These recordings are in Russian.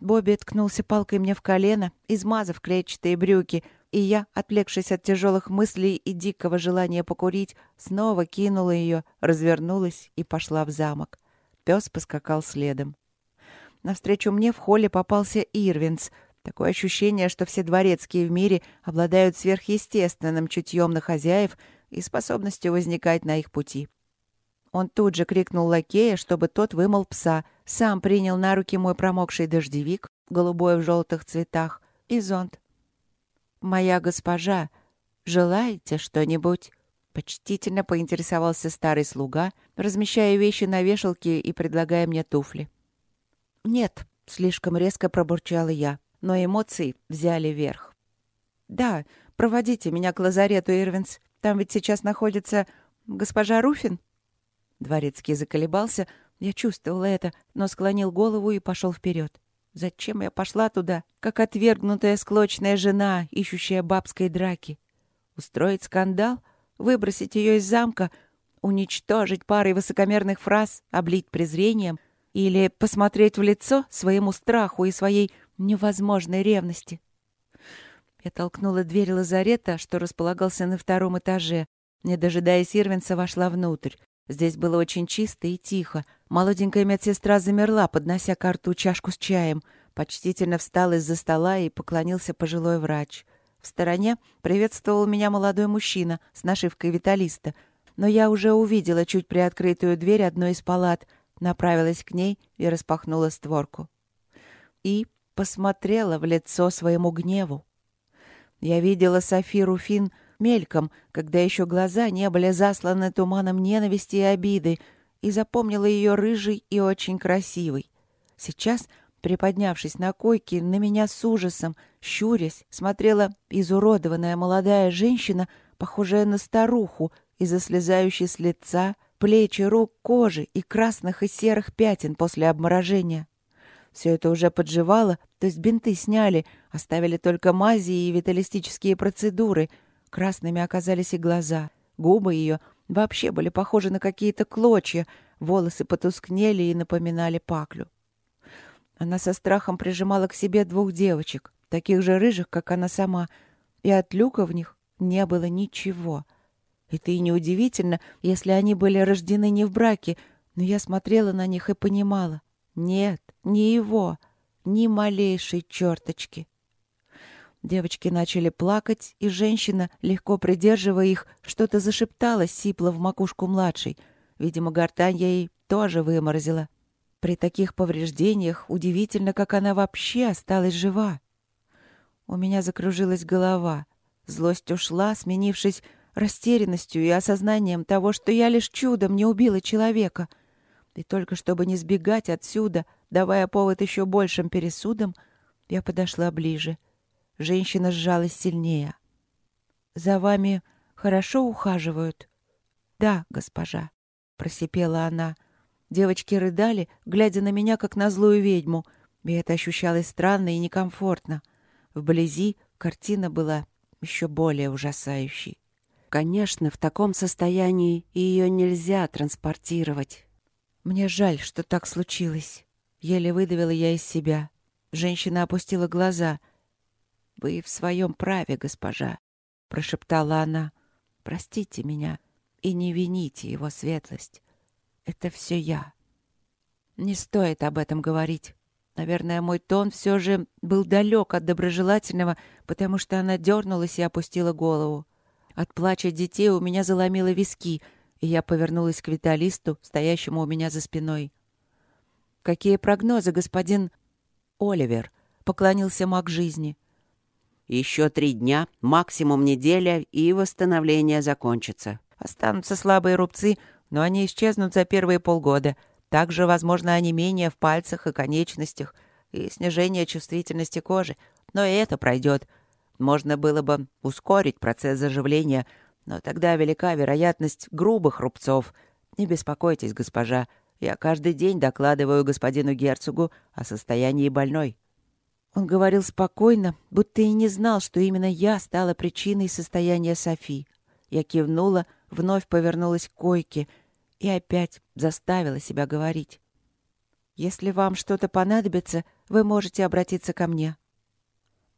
Бобби ткнулся палкой мне в колено, измазав клетчатые брюки, и я, отвлекшись от тяжелых мыслей и дикого желания покурить, снова кинула ее, развернулась и пошла в замок. Пес поскакал следом. Навстречу мне в холле попался Ирвинс. Такое ощущение, что все дворецкие в мире обладают сверхъестественным чутьем на хозяев и способностью возникать на их пути. Он тут же крикнул лакея, чтобы тот вымыл пса, сам принял на руки мой промокший дождевик, голубой в желтых цветах, и зонт. «Моя госпожа, желаете что-нибудь?» Почтительно поинтересовался старый слуга, размещая вещи на вешалке и предлагая мне туфли. «Нет», — слишком резко пробурчала я, но эмоции взяли верх. «Да, проводите меня к лазарету, Ирвинс. Там ведь сейчас находится госпожа Руфин?» Дворецкий заколебался, я чувствовала это, но склонил голову и пошел вперед. Зачем я пошла туда, как отвергнутая склочная жена, ищущая бабской драки? Устроить скандал? Выбросить ее из замка? Уничтожить парой высокомерных фраз? Облить презрением? Или посмотреть в лицо своему страху и своей невозможной ревности? Я толкнула дверь лазарета, что располагался на втором этаже. Не дожидаясь Ирвинса, вошла внутрь. Здесь было очень чисто и тихо. Молоденькая медсестра замерла, поднося к рту чашку с чаем. Почтительно встал из-за стола и поклонился пожилой врач. В стороне приветствовал меня молодой мужчина с нашивкой «Виталиста». Но я уже увидела чуть приоткрытую дверь одной из палат, направилась к ней и распахнула створку. И посмотрела в лицо своему гневу. Я видела Софи Руфин мельком, когда еще глаза не были засланы туманом ненависти и обиды, и запомнила ее рыжей и очень красивой. Сейчас, приподнявшись на койке, на меня с ужасом, щурясь, смотрела изуродованная молодая женщина, похожая на старуху, из-за слезающей с лица — плечи, рук, кожи и красных и серых пятен после обморожения. Все это уже подживало, то есть бинты сняли, оставили только мази и виталистические процедуры. Красными оказались и глаза. Губы ее вообще были похожи на какие-то клочья, волосы потускнели и напоминали паклю. Она со страхом прижимала к себе двух девочек, таких же рыжих, как она сама, и от люка в них не было ничего — это и неудивительно, если они были рождены не в браке, но я смотрела на них и понимала. Нет, не его, ни малейшей черточки. Девочки начали плакать, и женщина, легко придерживая их, что-то зашептала сипло в макушку младшей. Видимо, гортань ей тоже выморозила. При таких повреждениях удивительно, как она вообще осталась жива. У меня закружилась голова. Злость ушла, сменившись растерянностью и осознанием того, что я лишь чудом не убила человека. И только чтобы не сбегать отсюда, давая повод еще большим пересудам, я подошла ближе. Женщина сжалась сильнее. «За вами хорошо ухаживают?» «Да, госпожа», — просипела она. Девочки рыдали, глядя на меня, как на злую ведьму, и это ощущалось странно и некомфортно. Вблизи картина была еще более ужасающей. Конечно, в таком состоянии ее нельзя транспортировать. Мне жаль, что так случилось. Еле выдавила я из себя. Женщина опустила глаза. «Вы в своем праве, госпожа», — прошептала она. «Простите меня и не вините его светлость. Это все я». Не стоит об этом говорить. Наверное, мой тон все же был далек от доброжелательного, потому что она дернулась и опустила голову. От плача детей у меня заломило виски, и я повернулась к Виталисту, стоящему у меня за спиной. «Какие прогнозы, господин...» «Оливер», — поклонился маг жизни. «Еще три дня, максимум неделя, и восстановление закончится. Останутся слабые рубцы, но они исчезнут за первые полгода. Также, возможно, онемение в пальцах и конечностях и снижение чувствительности кожи. Но и это пройдет. Можно было бы ускорить процесс заживления, но тогда велика вероятность грубых рубцов. Не беспокойтесь, госпожа. Я каждый день докладываю господину герцогу о состоянии больной». Он говорил спокойно, будто и не знал, что именно я стала причиной состояния Софи. Я кивнула, вновь повернулась к койке и опять заставила себя говорить. Если вам что-то понадобится, вы можете обратиться ко мне».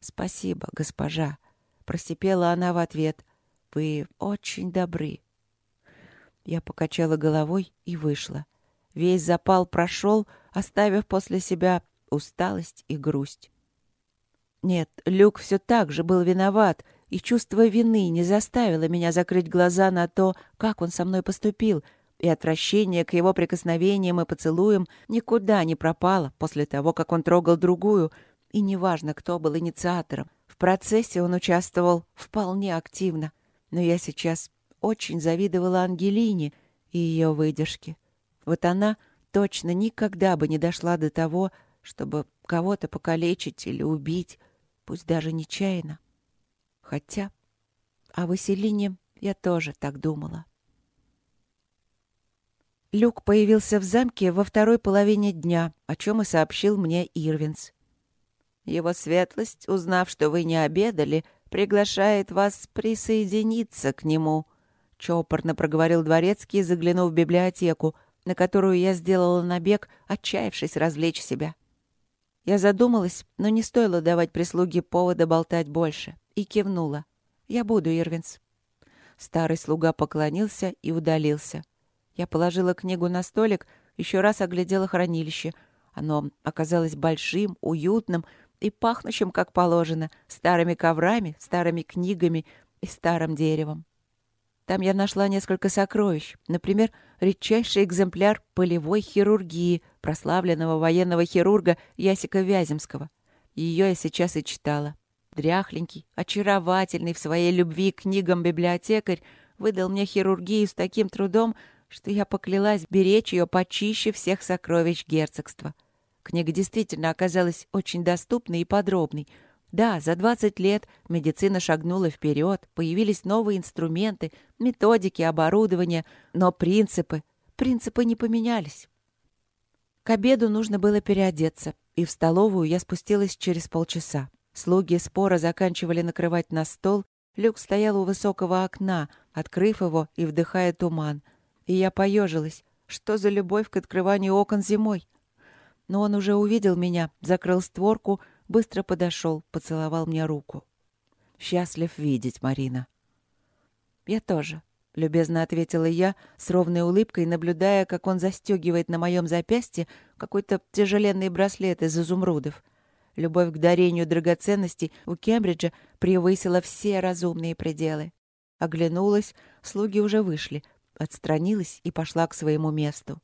«Спасибо, госпожа», — просипела она в ответ. «Вы очень добры». Я покачала головой и вышла. Весь запал прошел, оставив после себя усталость и грусть. Нет, Люк все так же был виноват, и чувство вины не заставило меня закрыть глаза на то, как он со мной поступил, и отвращение к его прикосновениям и поцелуям никуда не пропало после того, как он трогал другую, и неважно, кто был инициатором. В процессе он участвовал вполне активно, но я сейчас очень завидовала Ангелине и ее выдержке. Вот она точно никогда бы не дошла до того, чтобы кого-то покалечить или убить, пусть даже нечаянно. Хотя о Василине я тоже так думала. Люк появился в замке во второй половине дня, о чем и сообщил мне Ирвинс. Его светлость, узнав, что вы не обедали, приглашает вас присоединиться к нему, — чопорно проговорил дворецкий, заглянув в библиотеку, на которую я сделала набег, отчаявшись развлечь себя. Я задумалась, но не стоило давать прислуге повода болтать больше, и кивнула. «Я буду, Ирвинс». Старый слуга поклонился и удалился. Я положила книгу на столик, еще раз оглядела хранилище. Оно оказалось большим, уютным и пахнущим, как положено, старыми коврами, старыми книгами и старым деревом. Там я нашла несколько сокровищ. Например, редчайший экземпляр полевой хирургии прославленного военного хирурга Ясика Вяземского. Ее я сейчас и читала. Дряхленький, очаровательный в своей любви к книгам библиотекарь выдал мне хирургию с таким трудом, что я поклялась беречь ее почище всех сокровищ герцогства. Книга действительно оказалась очень доступной и подробной — да, за 20 лет медицина шагнула вперед, появились новые инструменты, методики, оборудование, но принципы, принципы не поменялись. К обеду нужно было переодеться, и в столовую я спустилась через полчаса. Слуги спора заканчивали накрывать на стол, Люк стоял у высокого окна, открыв его и вдыхая туман. И я поежилась. Что за любовь к открыванию окон зимой? Но он уже увидел меня, закрыл створку, быстро подошел, поцеловал мне руку. «Счастлив видеть, Марина». «Я тоже», — любезно ответила я, с ровной улыбкой, наблюдая, как он застегивает на моем запястье какой-то тяжеленный браслет из изумрудов. Любовь к дарению драгоценностей у Кембриджа превысила все разумные пределы. Оглянулась, слуги уже вышли, отстранилась и пошла к своему месту.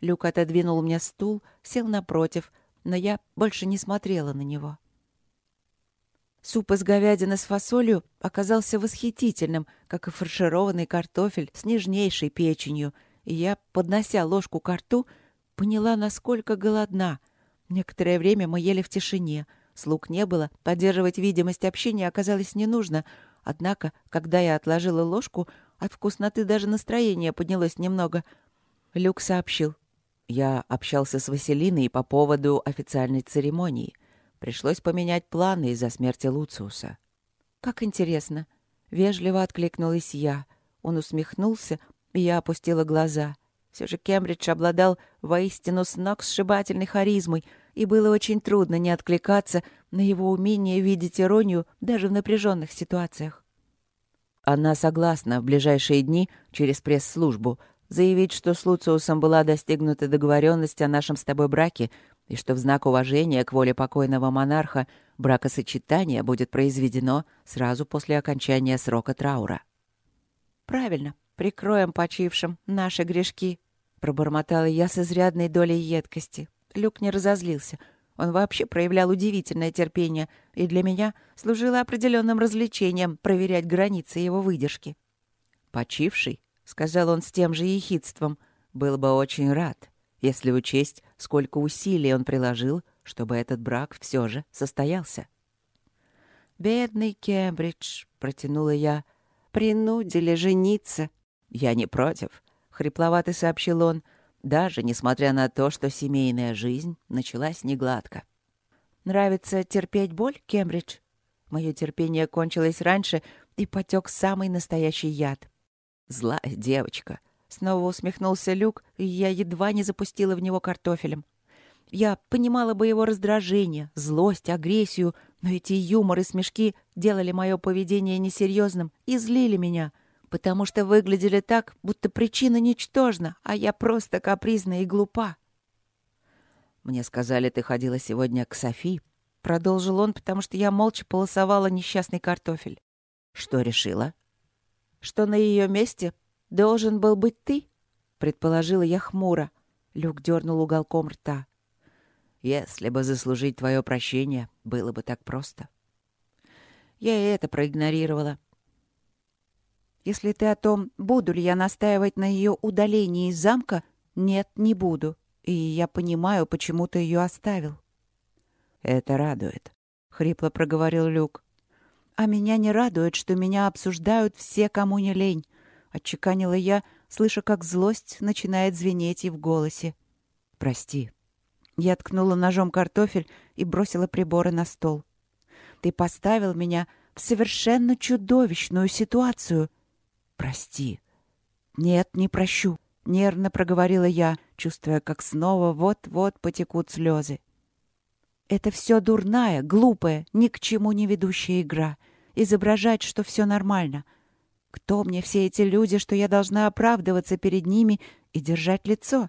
Люк отодвинул мне стул, сел напротив, но я больше не смотрела на него. Суп из говядины с фасолью оказался восхитительным, как и фаршированный картофель с нежнейшей печенью, и я, поднося ложку к рту, поняла, насколько голодна. Некоторое время мы ели в тишине. Слуг не было, поддерживать видимость общения оказалось не нужно. Однако, когда я отложила ложку, от вкусноты даже настроение поднялось немного. Люк сообщил. Я общался с Василиной по поводу официальной церемонии. Пришлось поменять планы из-за смерти Луциуса. «Как интересно!» — вежливо откликнулась я. Он усмехнулся, и я опустила глаза. Все же Кембридж обладал воистину с ног сшибательной харизмой, и было очень трудно не откликаться на его умение видеть иронию даже в напряженных ситуациях. Она согласна в ближайшие дни через пресс-службу заявить, что с Луциусом была достигнута договоренность о нашем с тобой браке и что в знак уважения к воле покойного монарха бракосочетание будет произведено сразу после окончания срока траура. «Правильно, прикроем почившим наши грешки», — пробормотала я с изрядной долей едкости. Люк не разозлился. Он вообще проявлял удивительное терпение, и для меня служило определенным развлечением проверять границы его выдержки. «Почивший?» Сказал он с тем же ехидством, был бы очень рад, если учесть, сколько усилий он приложил, чтобы этот брак все же состоялся. «Бедный Кембридж», — протянула я, — «принудили жениться». «Я не против», — хрипловато сообщил он, даже несмотря на то, что семейная жизнь началась негладко. «Нравится терпеть боль, Кембридж?» Мое терпение кончилось раньше, и потек самый настоящий яд. Злая девочка. Снова усмехнулся Люк, и я едва не запустила в него картофелем. Я понимала бы его раздражение, злость, агрессию, но эти юмор и смешки делали мое поведение несерьезным и злили меня, потому что выглядели так, будто причина ничтожна, а я просто капризна и глупа. «Мне сказали, ты ходила сегодня к Софи», — продолжил он, потому что я молча полосовала несчастный картофель. «Что решила?» «Что на ее месте должен был быть ты», — предположила я хмуро. Люк дернул уголком рта. Если бы заслужить твое прощение, было бы так просто. Я и это проигнорировала. Если ты о том, буду ли я настаивать на ее удалении из замка, нет, не буду. И я понимаю, почему ты ее оставил. Это радует, — хрипло проговорил Люк. А меня не радует, что меня обсуждают все, кому не лень, — отчеканила я, слыша, как злость начинает звенеть и в голосе. Прости, я ткнула ножом картофель и бросила приборы на стол. «Ты поставил меня в совершенно чудовищную ситуацию. Прости». «Нет, не прощу», — нервно проговорила я, чувствуя, как снова вот-вот потекут слезы. «Это все дурная, глупая, ни к чему не ведущая игра. Изображать, что все нормально. Кто мне все эти люди, что я должна оправдываться перед ними и держать лицо?»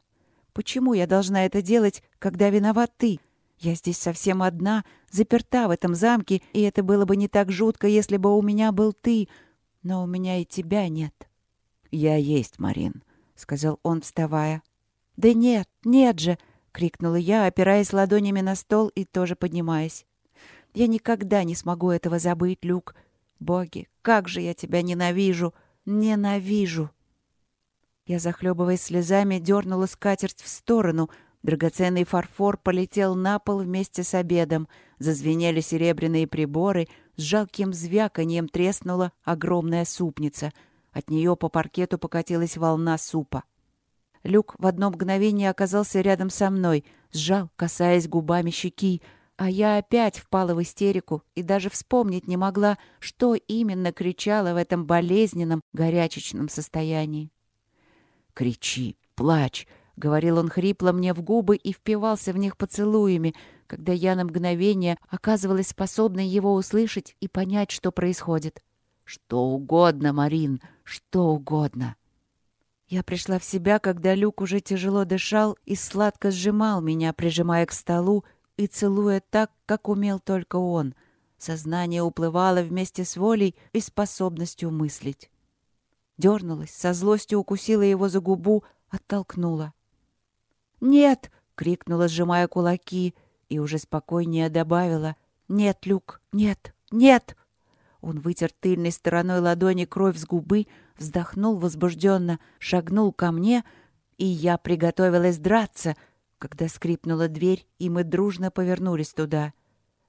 Почему я должна это делать, когда виноват ты? Я здесь совсем одна, заперта в этом замке, и это было бы не так жутко, если бы у меня был ты. Но у меня и тебя нет». «Я есть, Марин», — сказал он, вставая. «Да нет, нет же!» — крикнула я, опираясь ладонями на стол и тоже поднимаясь. «Я никогда не смогу этого забыть, Люк. Боги, как же я тебя ненавижу! Ненавижу!» Я, захлебываясь слезами, дернула скатерть в сторону. Драгоценный фарфор полетел на пол вместе с обедом. Зазвенели серебряные приборы. С жалким звяканьем треснула огромная супница. От нее по паркету покатилась волна супа. Люк в одно мгновение оказался рядом со мной, сжал, касаясь губами щеки, а я опять впала в истерику и даже вспомнить не могла, что именно кричала в этом болезненном, горячечном состоянии. «Кричи, плачь!» — говорил он хрипло мне в губы и впивался в них поцелуями, когда я на мгновение оказывалась способной его услышать и понять, что происходит. «Что угодно, Марин, что угодно!» Я пришла в себя, когда Люк уже тяжело дышал и сладко сжимал меня, прижимая к столу и целуя так, как умел только он. Сознание уплывало вместе с волей и способностью мыслить дернулась, со злостью укусила его за губу, оттолкнула. «Нет!» — крикнула, сжимая кулаки, и уже спокойнее добавила. «Нет, Люк, нет, нет!» Он вытер тыльной стороной ладони кровь с губы, вздохнул возбужденно, шагнул ко мне, и я приготовилась драться, когда скрипнула дверь, и мы дружно повернулись туда.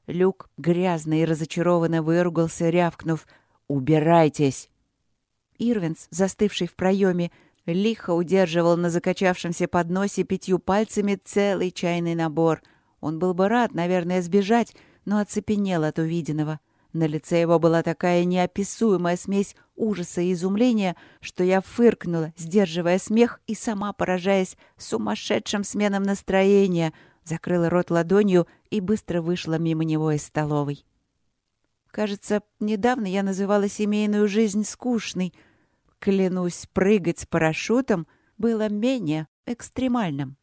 Люк грязно и разочарованно выругался, рявкнув «Убирайтесь!» Ирвинс, застывший в проеме, лихо удерживал на закачавшемся подносе пятью пальцами целый чайный набор. Он был бы рад, наверное, сбежать, но оцепенел от увиденного. На лице его была такая неописуемая смесь ужаса и изумления, что я фыркнула, сдерживая смех и сама поражаясь сумасшедшим сменам настроения, закрыла рот ладонью и быстро вышла мимо него из столовой. Кажется, недавно я называла семейную жизнь скучной — Клянусь, прыгать с парашютом было менее экстремальным.